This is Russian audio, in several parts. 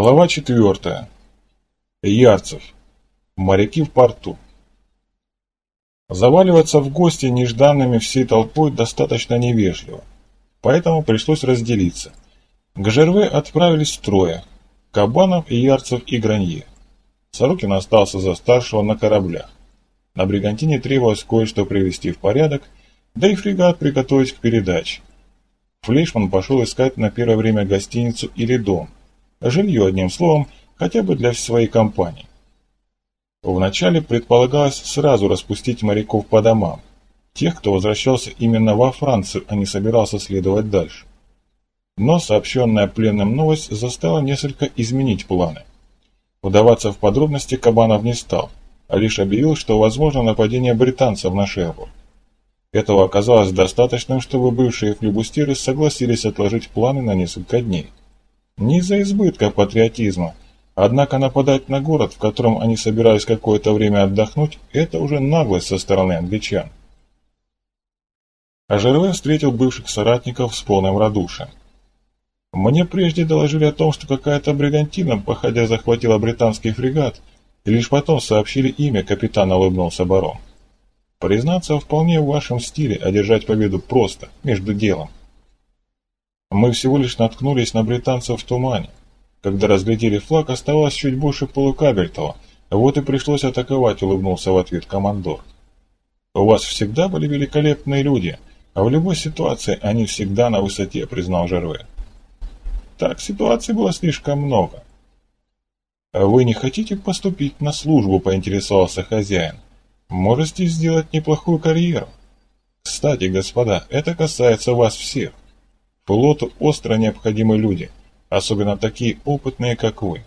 Глава четвертая. Ярцев. Моряки в порту. Заваливаться в гости нежданными всей толпой достаточно невежливо, поэтому пришлось разделиться. К Жерве отправились трое – Кабанов, Ярцев и Гранье. Сорокин остался за старшего на кораблях. На Бригантине требовалось кое-что привести в порядок, да и фрегат приготовить к передаче. Флейшман пошел искать на первое время гостиницу или дом – Жилье, одним словом, хотя бы для своей компании. Вначале предполагалось сразу распустить моряков по домам, тех, кто возвращался именно во Францию, а не собирался следовать дальше. Но сообщенная пленным новость заставила несколько изменить планы. Вдаваться в подробности Кабанов не стал, а лишь объявил, что возможно нападение британцев на Шербург. Этого оказалось достаточным, чтобы бывшие флебустеры согласились отложить планы на несколько дней. Не из-за избытка патриотизма, однако нападать на город, в котором они собирались какое-то время отдохнуть, это уже наглость со стороны англичан. А Жерве встретил бывших соратников с полным радушием. Мне прежде доложили о том, что какая-то бригантина, походя, захватила британский фрегат, и лишь потом сообщили имя капитана, улыбнулся барон. Признаться, вполне в вашем стиле одержать победу просто, между делом. Мы всего лишь наткнулись на британцев в тумане. Когда разглядели флаг, оставалось чуть больше полукабельтова. Вот и пришлось атаковать, улыбнулся в ответ командор. У вас всегда были великолепные люди, а в любой ситуации они всегда на высоте, признал Жерве. Так, ситуаций было слишком много. А вы не хотите поступить на службу, поинтересовался хозяин. Можете сделать неплохую карьеру. Кстати, господа, это касается вас всех. Флоту остро необходимы люди, особенно такие опытные, как вы.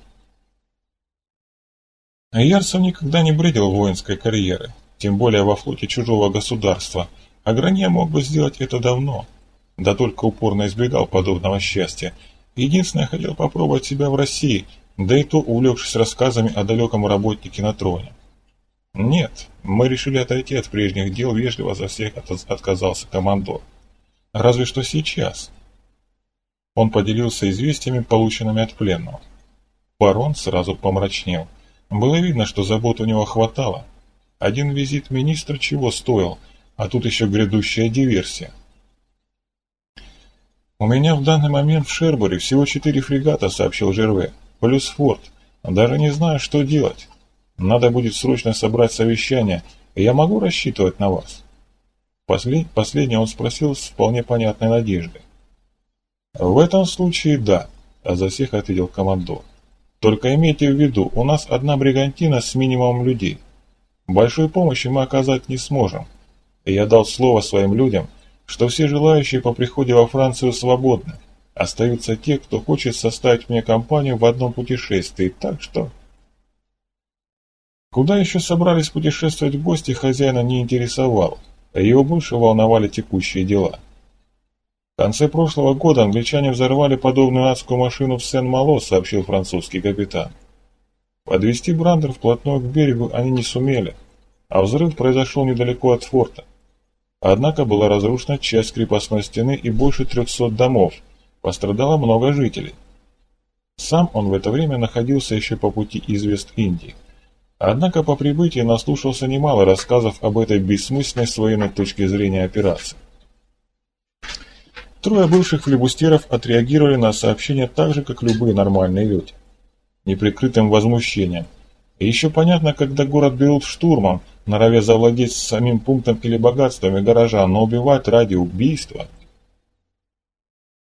Ярцев никогда не бредил воинской карьеры, тем более во флоте чужого государства, а Гранье мог бы сделать это давно, да только упорно избегал подобного счастья. Единственное, хотел попробовать себя в России, да и то увлекшись рассказами о далеком работнике на троне. Нет, мы решили отойти от прежних дел, вежливо за всех отказался командор. Разве что сейчас. Он поделился известиями, полученными от пленного. Барон сразу помрачнел. Было видно, что забот у него хватало. Один визит министра чего стоил, а тут еще грядущая диверсия. «У меня в данный момент в Шербуре всего четыре фрегата», — сообщил Жерве, — «плюс форт. Даже не знаю, что делать. Надо будет срочно собрать совещание, я могу рассчитывать на вас». Послед... Последнее он спросил с вполне понятной надеждой. В этом случае да, а за всех ответил командор. Только имейте в виду, у нас одна бригантина с минимумом людей. Большой помощи мы оказать не сможем. Я дал слово своим людям, что все желающие по приходе во Францию свободны. Остаются те, кто хочет составить мне компанию в одном путешествии, так что... Куда еще собрались путешествовать гости, хозяина не интересовал, а его больше волновали текущие дела. В конце прошлого года англичане взорвали подобную адскую машину в Сен-Мало, сообщил французский капитан. Подвести Брандер вплотную к берегу они не сумели, а взрыв произошел недалеко от форта. Однако была разрушена часть крепостной стены и больше 300 домов, пострадало много жителей. Сам он в это время находился еще по пути из Вест-Индии. Однако по прибытии наслушался немало рассказов об этой бессмысленной с военной точки зрения операции. Трое бывших флебустеров отреагировали на сообщение так же, как любые нормальные люди. Неприкрытым возмущением. И еще понятно, когда город берут штурмом, норовя завладеть самим пунктом или богатствами горожан, но убивать ради убийства.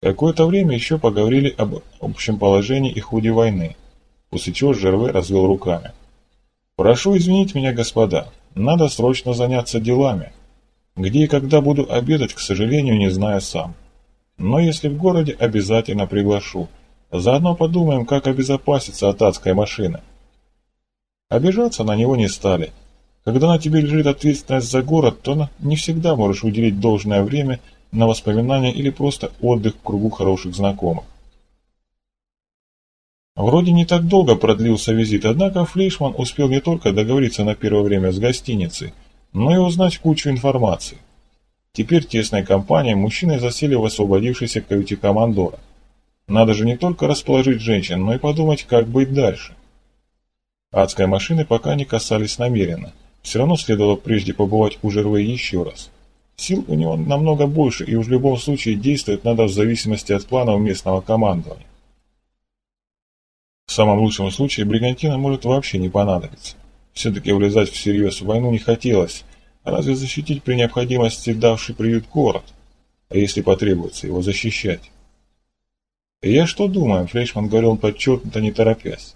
Какое-то время еще поговорили об общем положении и ходе войны, после чего Жерве развел руками. «Прошу извинить меня, господа, надо срочно заняться делами. Где и когда буду обедать, к сожалению, не знаю сам». Но если в городе, обязательно приглашу. Заодно подумаем, как обезопаситься от адской машины. Обижаться на него не стали. Когда на тебе лежит ответственность за город, то не всегда можешь уделить должное время на воспоминания или просто отдых в кругу хороших знакомых. Вроде не так долго продлился визит, однако Флейшман успел не только договориться на первое время с гостиницей, но и узнать кучу информации. Теперь тесной компанией мужчины засели в освободившейся каюте командора. Надо же не только расположить женщин, но и подумать, как быть дальше. Адской машины пока не касались намеренно. Все равно следовало прежде побывать у Жерве еще раз. Сил у него намного больше, и уж в любом случае действовать надо в зависимости от планов местного командования. В самом лучшем случае бригантина может вообще не понадобиться. Все-таки влезать всерьез в войну не хотелось, разве защитить при необходимости давший приют город, а если потребуется его защищать. «Я что думаю?» – Флейшман говорил подчеркнуто, не торопясь.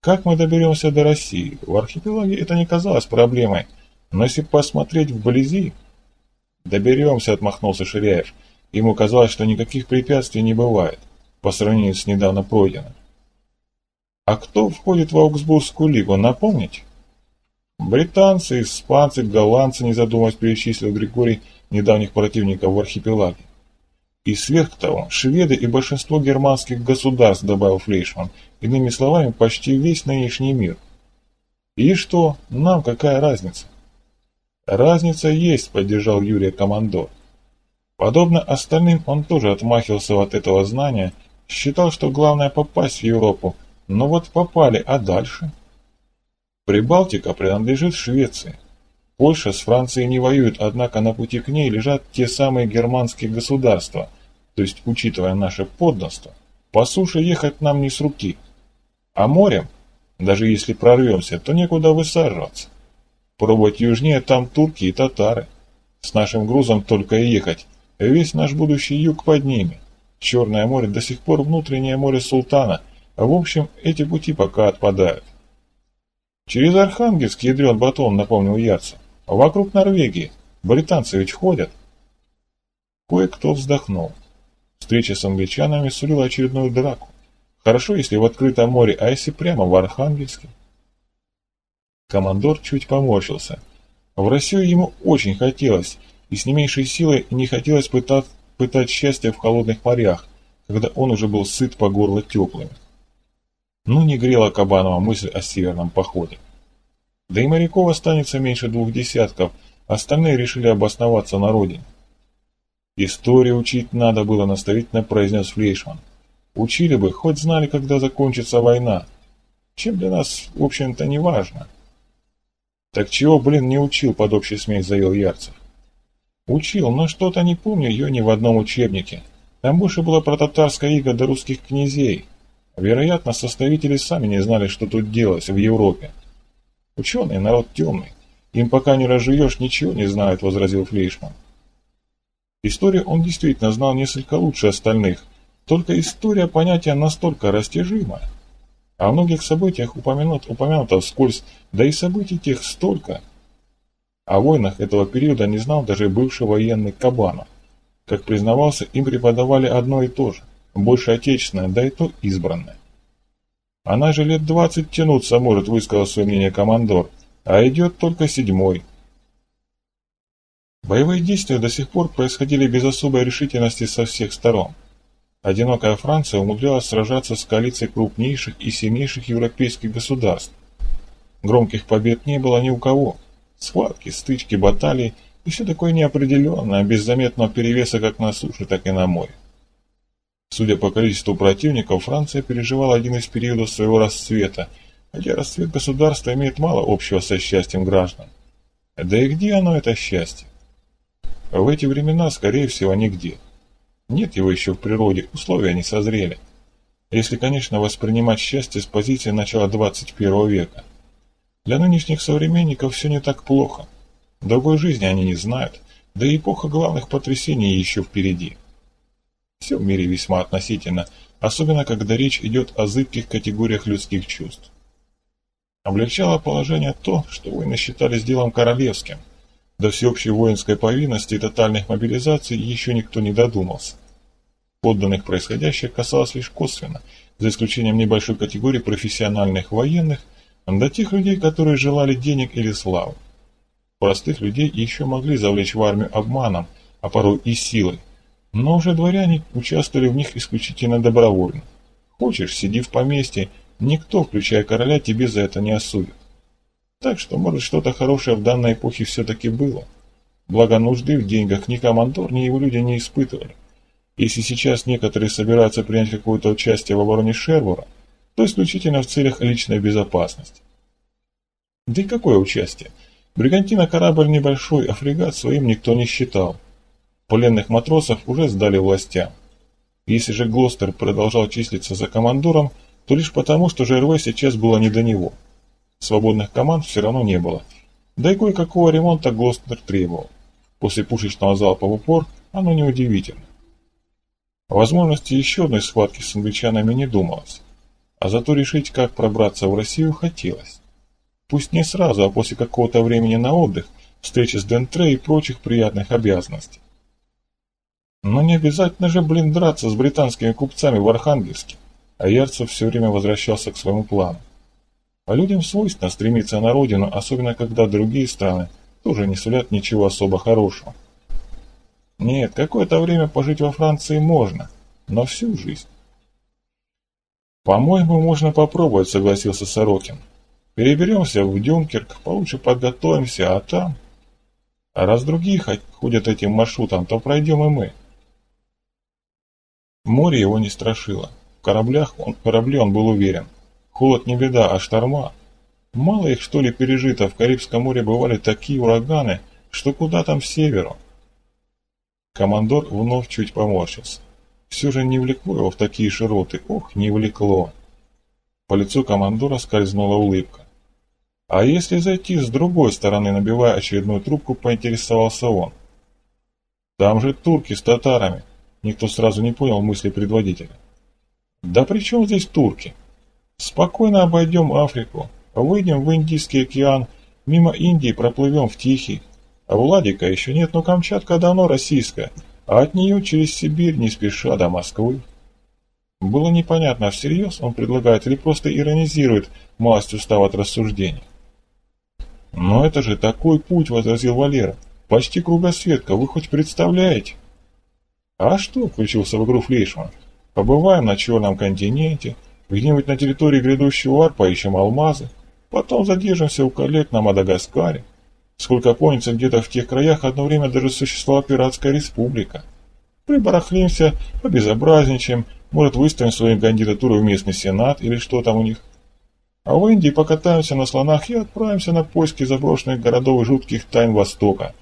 «Как мы доберемся до России? В архипелаге это не казалось проблемой, но если посмотреть вблизи...» «Доберемся», – отмахнулся Ширяев. Ему казалось, что никаких препятствий не бывает, по сравнению с недавно пройденным. «А кто входит в Аугсбургскую лигу, напомнить?» «Британцы, испанцы, голландцы», – не задумываясь, перечислил Григорий недавних противников в архипелаге. «И сверх того, шведы и большинство германских государств», – добавил Флейшман, – иными словами, почти весь нынешний мир. «И что? Нам какая разница?» «Разница есть», – поддержал Юрия командор. Подобно остальным, он тоже отмахивался от этого знания, считал, что главное попасть в Европу, но вот попали, а дальше? Прибалтика принадлежит Швеции. Польша с Францией не воюют, однако на пути к ней лежат те самые германские государства, то есть, учитывая наше подданство, по суше ехать нам не с руки. А морем, даже если прорвемся, то некуда высаживаться. Пробовать южнее там турки и татары. С нашим грузом только и ехать. Весь наш будущий юг под ними. Черное море до сих пор внутреннее море султана. В общем, эти пути пока отпадают. Через Архангельск ядрен батон, напомнил Ярцев. А вокруг Норвегии. Британцы ведь ходят. Кое-кто вздохнул. Встреча с англичанами сулила очередную драку. Хорошо, если в открытом море, а если прямо в Архангельске? Командор чуть поморщился. В Россию ему очень хотелось, и с не меньшей силой не хотелось пытать, пытать счастье в холодных морях, когда он уже был сыт по горло теплыми. Ну не грела Кабанова мысль о северном походе. Да и моряков останется меньше двух десятков, остальные решили обосноваться на родине. «Историю учить надо было», — наставительно произнес Флейшман. «Учили бы, хоть знали, когда закончится война. Чем для нас, в общем-то, не важно». «Так чего, блин, не учил?» – под общий смех заявил Ярцев. «Учил, но что-то не помню ее ни в одном учебнике. Там больше было про татарское иго до русских князей. Вероятно, составители сами не знали, что тут делать в Европе. Ученые – народ темный. Им пока не разжуешь, ничего не знают», – возразил Флейшман. Историю он действительно знал несколько лучше остальных, только история понятия настолько растяжимое. О многих событиях упомянут, упомянуто вскользь, да и событий тех столько. О войнах этого периода не знал даже бывший военный Кабанов. Как признавался, им преподавали одно и то же, больше отечественное, да и то избранное. Она же лет двадцать тянуться может, высказал свое мнение командор, а идет только седьмой. Боевые действия до сих пор происходили без особой решительности со всех сторон. Одинокая Франция умудрялась сражаться с коалицией крупнейших и сильнейших европейских государств. Громких побед не было ни у кого. Схватки, стычки, баталии и все такое неопределенное, без заметного перевеса как на суше, так и на море. Судя по количеству противников, Франция переживала один из периодов своего расцвета, хотя расцвет государства имеет мало общего со счастьем граждан. Да и где оно, это счастье? В эти времена, скорее всего, нигде. Нет его еще в природе, условия не созрели. Если, конечно, воспринимать счастье с позиции начала 21 века. Для нынешних современников все не так плохо. Другой жизни они не знают, да и эпоха главных потрясений еще впереди. Все в мире весьма относительно, особенно когда речь идет о зыбких категориях людских чувств. Облегчало положение то, что войны считались делом королевским – до всеобщей воинской повинности и тотальных мобилизаций еще никто не додумался. Подданных происходящее касалось лишь косвенно, за исключением небольшой категории профессиональных военных, до тех людей, которые желали денег или славы. Простых людей еще могли завлечь в армию обманом, а порой и силой, но уже дворяне участвовали в них исключительно добровольно. Хочешь, сиди в поместье, никто, включая короля, тебе за это не осудит. Так что, может, что-то хорошее в данной эпохе все-таки было. Благо нужды в деньгах ни командор, ни его люди не испытывали. Если сейчас некоторые собираются принять какое-то участие в обороне Шервура, то исключительно в целях личной безопасности. Да и какое участие? Бригантина корабль небольшой, а фрегат своим никто не считал. Пленных матросов уже сдали властям. Если же Глостер продолжал числиться за командором, то лишь потому, что ЖРВ сейчас было не до него. Свободных команд все равно не было. Да и кое-какого ремонта Глостер требовал. После пушечного залпа в упор оно неудивительно. О возможности еще одной схватки с англичанами не думалось. А зато решить, как пробраться в Россию, хотелось. Пусть не сразу, а после какого-то времени на отдых, встречи с Дентре и прочих приятных обязанностей. Но не обязательно же, блин, драться с британскими купцами в Архангельске, а Ярцев все время возвращался к своему плану. А людям свойственно стремиться на родину, особенно когда другие страны тоже не сулят ничего особо хорошего. Нет, какое-то время пожить во Франции можно, но всю жизнь. «По-моему, можно попробовать», — согласился Сорокин. «Переберемся в Дюнкерк, получше подготовимся, а там...» «А раз другие ходят этим маршрутом, то пройдем и мы». Море его не страшило. В кораблях он, корабле он был уверен. Холод не беда, а шторма. Мало их, что ли, пережито, в Карибском море бывали такие ураганы, что куда там в северу. Командор вновь чуть поморщился. Все же не влекло его в такие широты, ох, не влекло. По лицу командора скользнула улыбка. А если зайти с другой стороны, набивая очередную трубку, поинтересовался он. Там же турки с татарами. Никто сразу не понял мысли предводителя. Да при чем здесь турки? Спокойно обойдем Африку, выйдем в Индийский океан, мимо Индии проплывем в Тихий. А Владика еще нет, но Камчатка давно российская, а от нее через Сибирь не спеша до Москвы. Было непонятно, всерьез он предлагает или просто иронизирует, малость устав от рассуждений. «Но это же такой путь», — возразил Валера. «Почти кругосветка, вы хоть представляете?» «А что?» — включился в игру Флейшман. «Побываем на Черном континенте, где-нибудь на территории грядущего ар поищем алмазы, потом задержимся у коллег на Мадагаскаре, Сколько помнится, где-то в тех краях одно время даже существовала пиратская республика. Прибарахлимся, побезобразничаем, может выставим свою кандидатуру в местный сенат или что там у них. А в Индии покатаемся на слонах и отправимся на поиски заброшенных городов и жутких тайн Востока.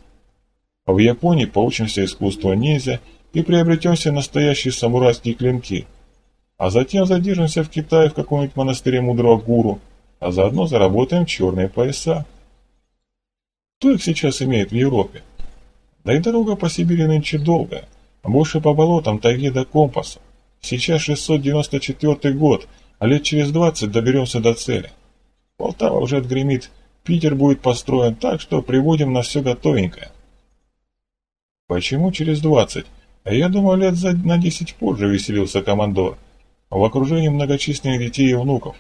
А в Японии поучимся искусству ниндзя и приобретем себе настоящие самурайские клинки. А затем задержимся в Китае в каком-нибудь монастыре мудрого гуру, а заодно заработаем черные пояса. Кто их сейчас имеет в Европе? Да и дорога по Сибири нынче долгая, больше по болотам, тайге до компаса. Сейчас 694 год, а лет через 20 доберемся до цели. Полтава уже отгремит, Питер будет построен так, что приводим на все готовенькое. Почему через 20? А я думал, лет за, на 10 позже веселился командор. В окружении многочисленных детей и внуков.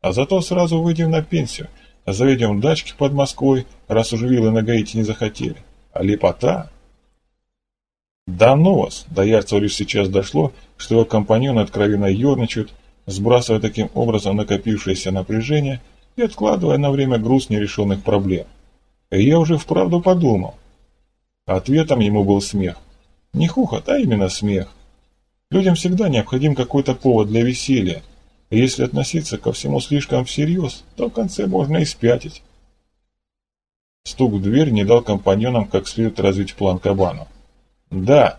А зато сразу выйдем на пенсию – Заведем дачки под Москвой, раз уж виллы на Гаити не захотели. А лепота... Да ну вас! До Ярцева лишь сейчас дошло, что его компаньоны откровенно ерничают, сбрасывая таким образом накопившееся напряжение и откладывая на время груз нерешенных проблем. И я уже вправду подумал. Ответом ему был смех. Не хухот, а именно смех. Людям всегда необходим какой-то повод для веселья, и если относиться ко всему слишком всерьез, то в конце можно и спятить. Стук в дверь не дал компаньонам как следует развить план Кабану. «Да!»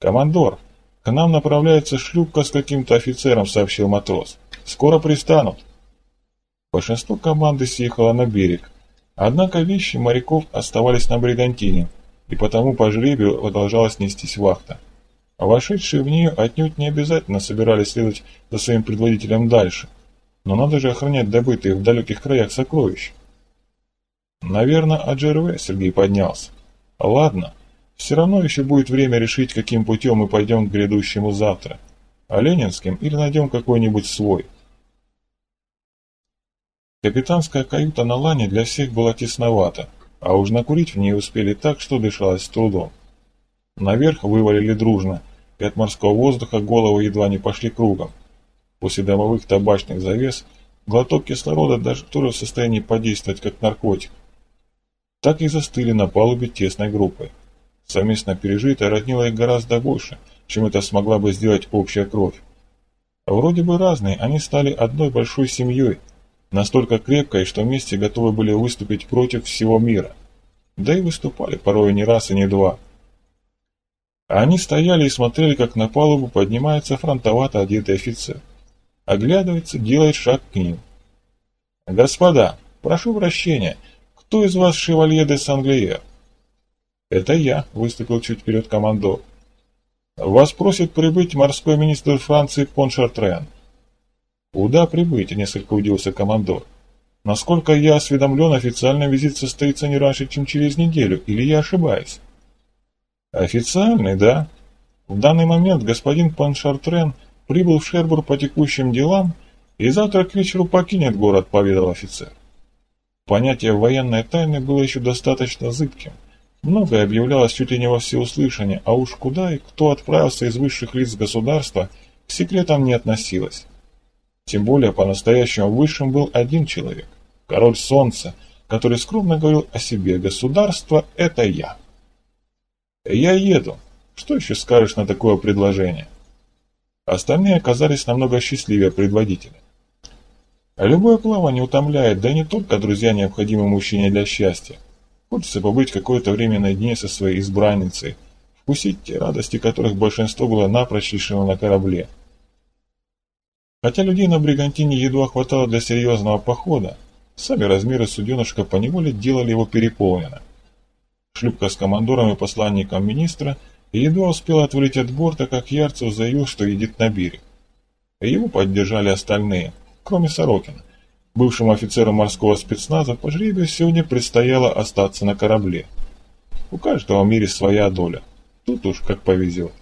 «Командор, к нам направляется шлюпка с каким-то офицером», — сообщил матрос. «Скоро пристанут». Большинство команды съехало на берег, однако вещи моряков оставались на бригантине, и потому по жребию продолжалась нестись вахта. А вошедшие в нее отнюдь не обязательно собирались следовать за своим предводителем дальше, но надо же охранять добытые в далеких краях сокровища. Наверное, от ЖРВ Сергей поднялся. Ладно, все равно еще будет время решить, каким путем мы пойдем к грядущему завтра. А Ленинским или найдем какой-нибудь свой. Капитанская каюта на лане для всех была тесновата, а уж накурить в ней успели так, что дышалось с трудом. Наверх вывалили дружно – и от морского воздуха головы едва не пошли кругом. После домовых табачных завес глоток кислорода даже тоже в состоянии подействовать как наркотик. Так и застыли на палубе тесной группой. Совместно пережитое роднило их гораздо больше, чем это смогла бы сделать общая кровь. Вроде бы разные, они стали одной большой семьей, настолько крепкой, что вместе готовы были выступить против всего мира. Да и выступали порой не раз и не два. Они стояли и смотрели, как на палубу поднимается фронтовато одетый офицер. Оглядывается, делает шаг к ним. «Господа, прошу прощения, кто из вас шевалье де Санглиер?» «Это я», — выступил чуть вперед командор. «Вас просит прибыть морской министр Франции Поншартрен». «Куда прибыть?» — несколько удивился командор. «Насколько я осведомлен, официальный визит состоится не раньше, чем через неделю, или я ошибаюсь?» «Официальный, да. В данный момент господин Поншартрен прибыл в Шербур по текущим делам и завтра к вечеру покинет город», — поведал офицер. Понятие военной тайны было еще достаточно зыбким. Многое объявлялось чуть ли не во всеуслышание, а уж куда и кто отправился из высших лиц государства, к секретам не относилось. Тем более по-настоящему высшим был один человек – король солнца, который скромно говорил о себе «государство – это я». «Я еду. Что еще скажешь на такое предложение?» Остальные оказались намного счастливее предводителя. Любое плавание утомляет, да не только друзья необходимы мужчине для счастья. Хочется побыть какое-то время наедине со своей избранницей, вкусить те радости, которых большинство было напрочь лишено на корабле. Хотя людей на Бригантине едва хватало для серьезного похода, сами размеры суденышка поневоле делали его переполнено. Шлюпка с командором и посланником министра едва успела отвалить от борта, как Ярцев заявил, что едет на берег. Его поддержали остальные, кроме Сорокина, Бывшему офицеру морского спецназа по жребию сегодня предстояло остаться на корабле. У каждого в мире своя доля. Тут уж как повезет.